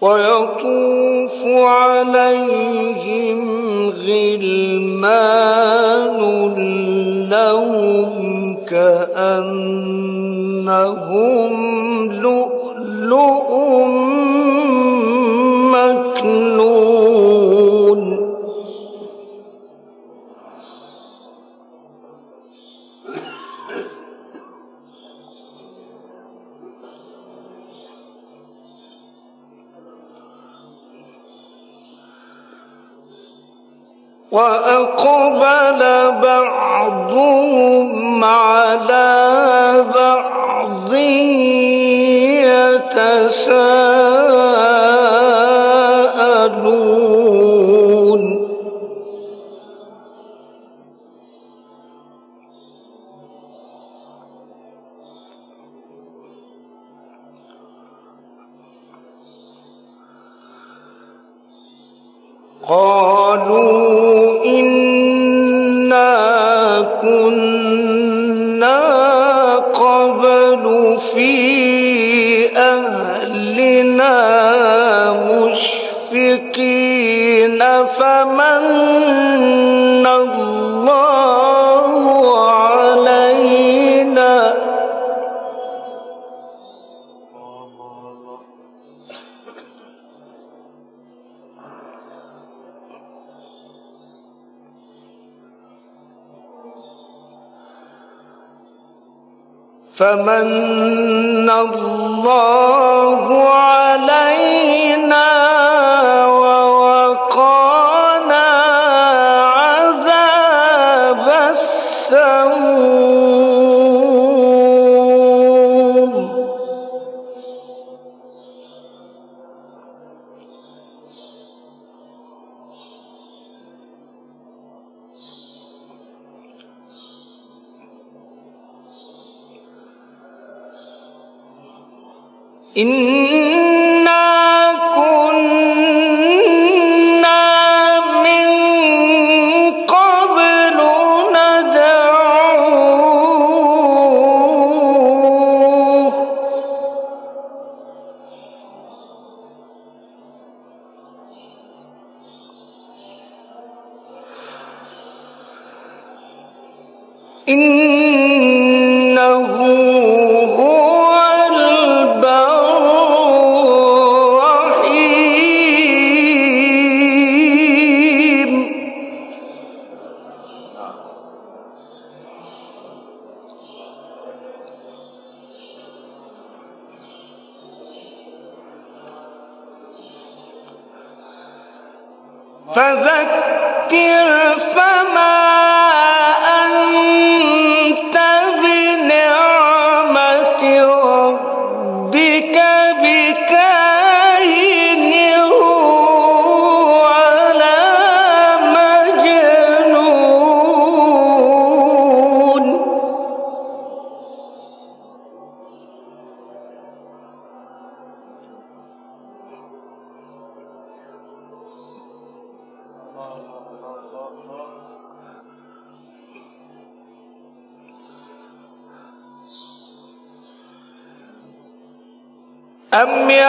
ويطوف عليهم غلمان لهم كأنهم لؤلؤ وأقبل بعضهم على بعض يتساءلون. قالوا قبل فمن الله علينا إنا به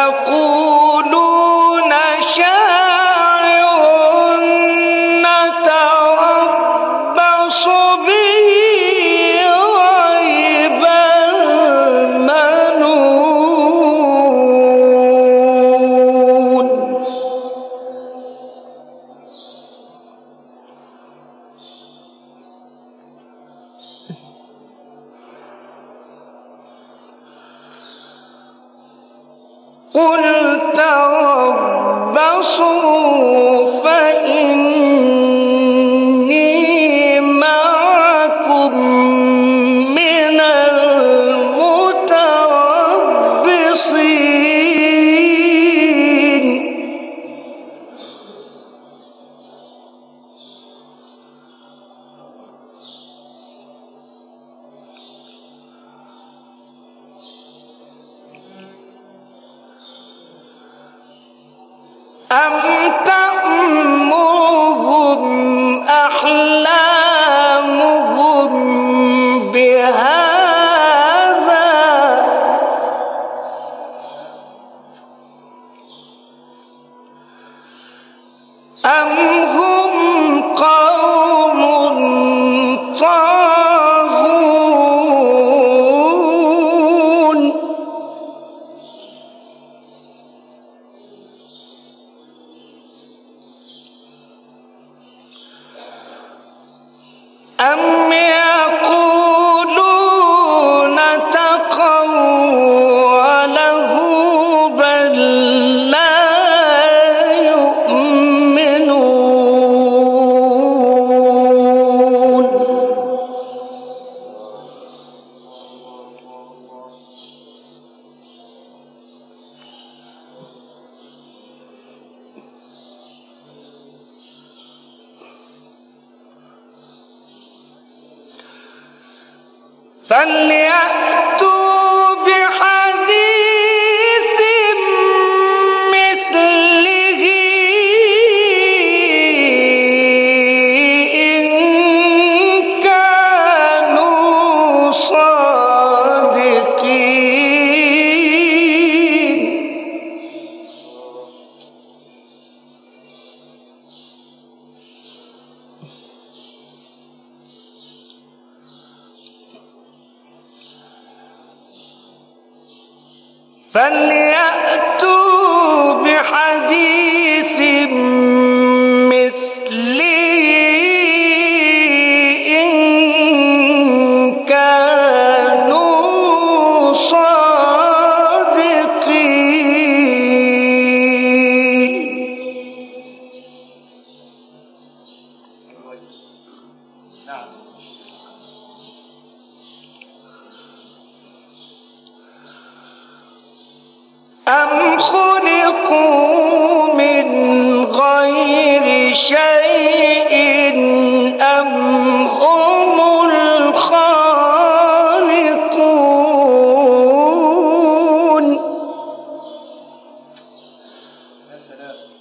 am فليأتوا أم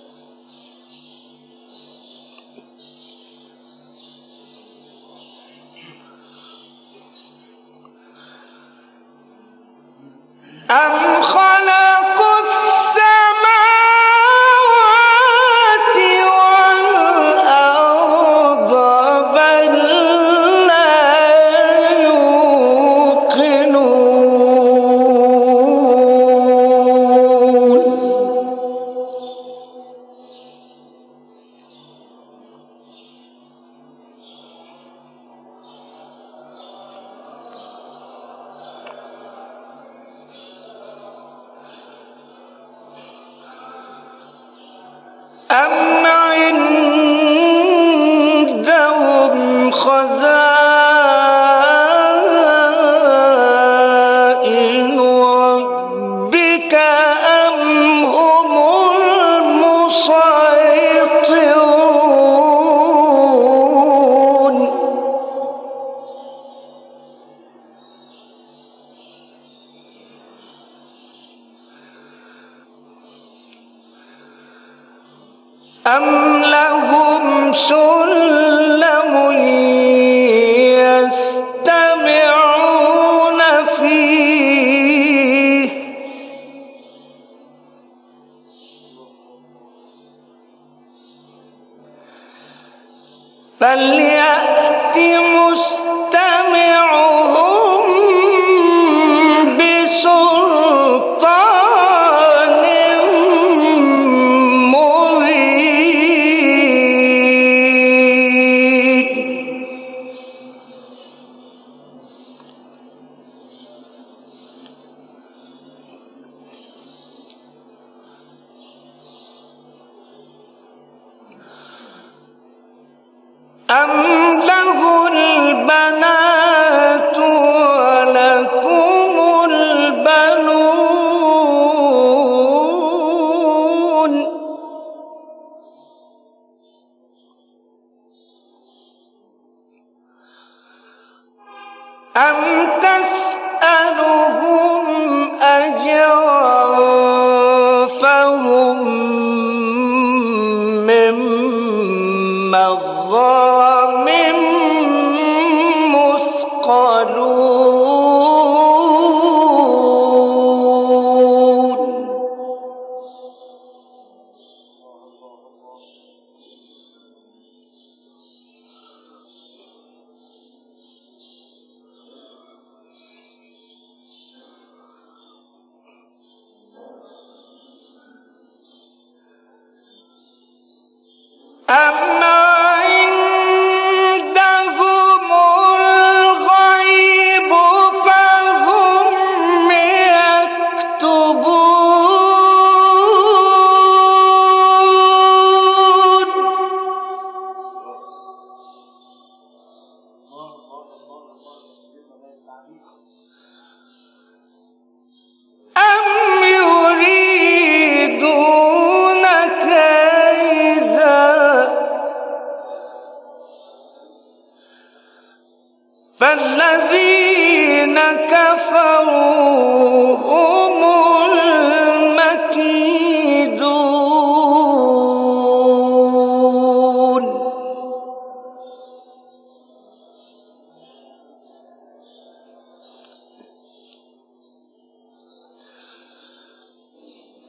أم لهم سلم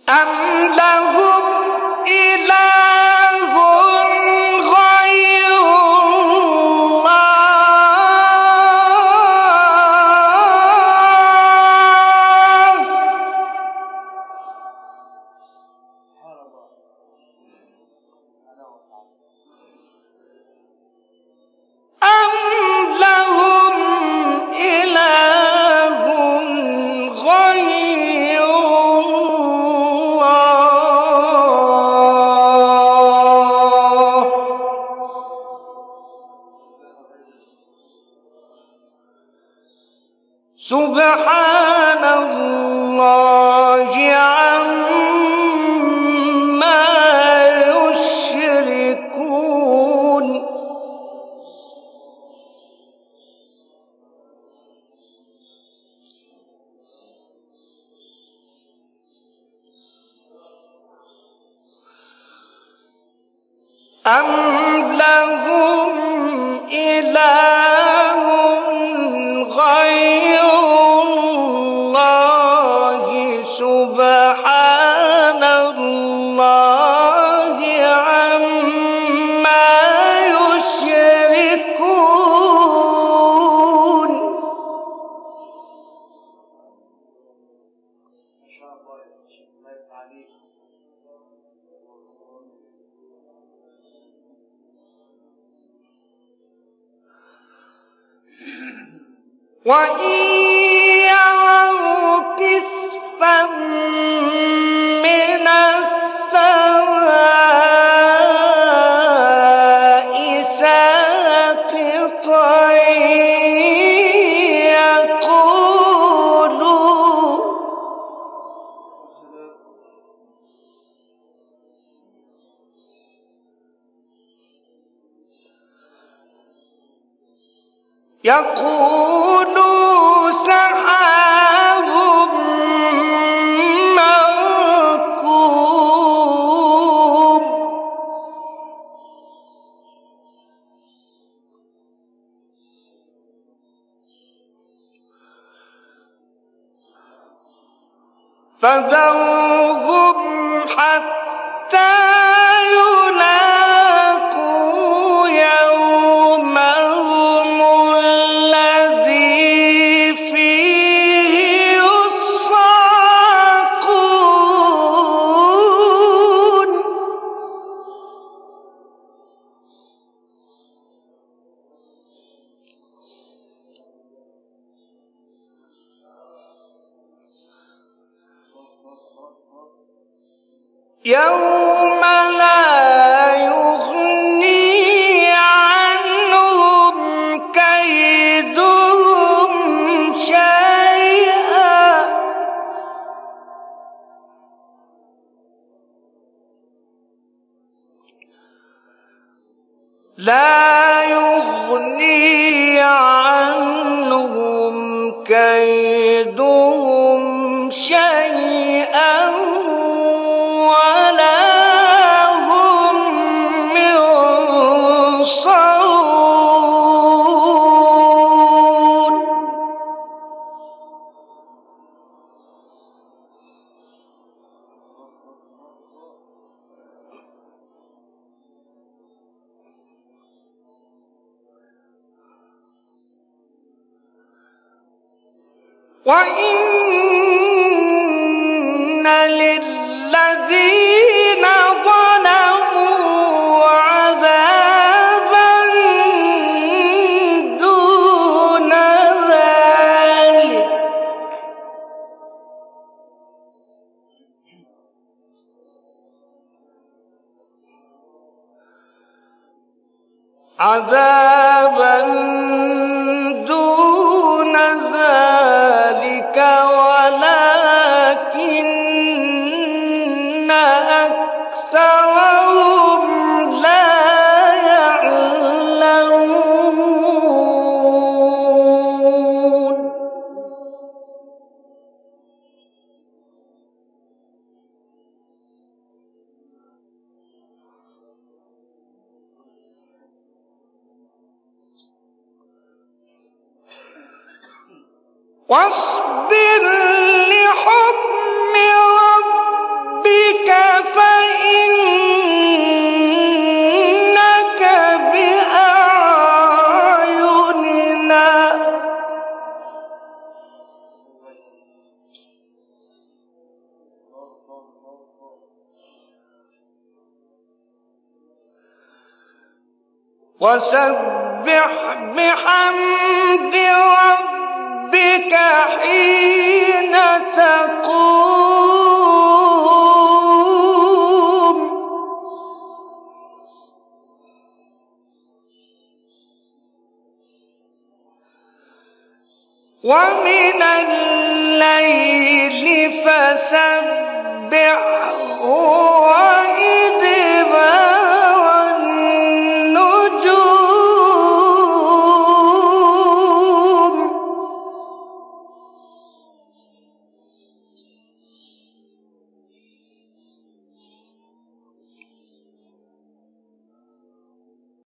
أم له أم لم وإن يروا كسفا لا يغني عنهم كيدهم شيئا وإن واصبر لحكم ربك فإنك بأعيننا. وسبح بحمد ربك حين تقوم. ومن الليل فسبح